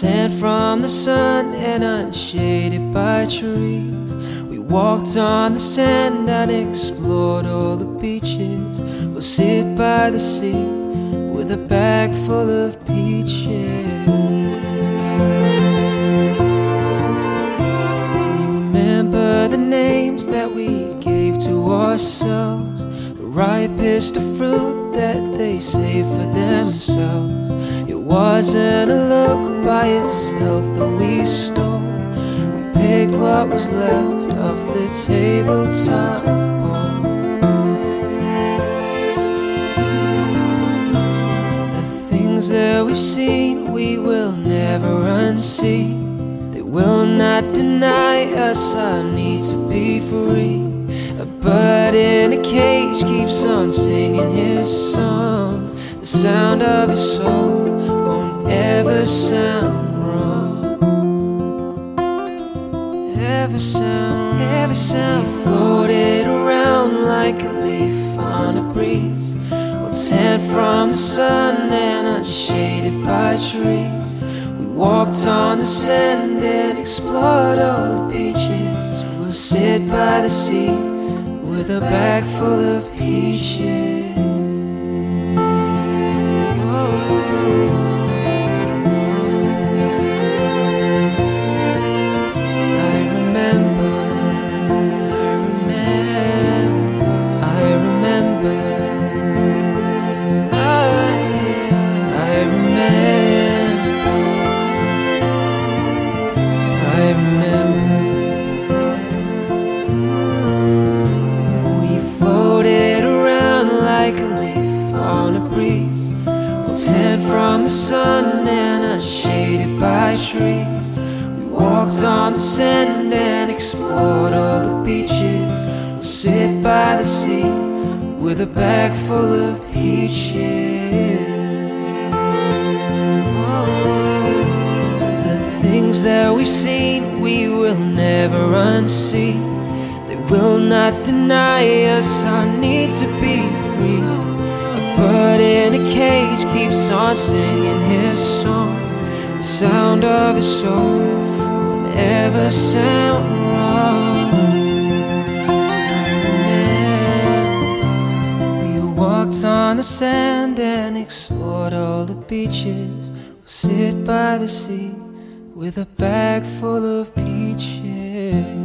Tan from the sun and unshaded by trees. We walked on the sand and explored all the beaches. We'll sit by the sea with a bag full of peaches. Remember the names that we gave to ourselves, the ripest of fruit that they save for themselves. Wasn't a look by itself that we stole. We picked what was left of the tabletop. The things that we've seen, we will never unsee. They will not deny us our need to be free. A bird in a cage keeps on singing his song. The sound of his soul ever sound wrong. Ever sound, ever sound. He floated around like a leaf on a breeze. Well, tan from the sun and unshaded by trees. We walked on the sand and explored all the beaches. We'll sit by the sea with a bag full of peaches. Sand and explored all the beaches. We'll sit by the sea with a bag full of peaches. Oh, the things that we've seen, we will never unsee. They will not deny us our need to be free. A bird in a cage keeps on singing his song. The sound of his soul won't ever sound walked on the sand and explored all the beaches. We'll sit by the sea with a bag full of peaches.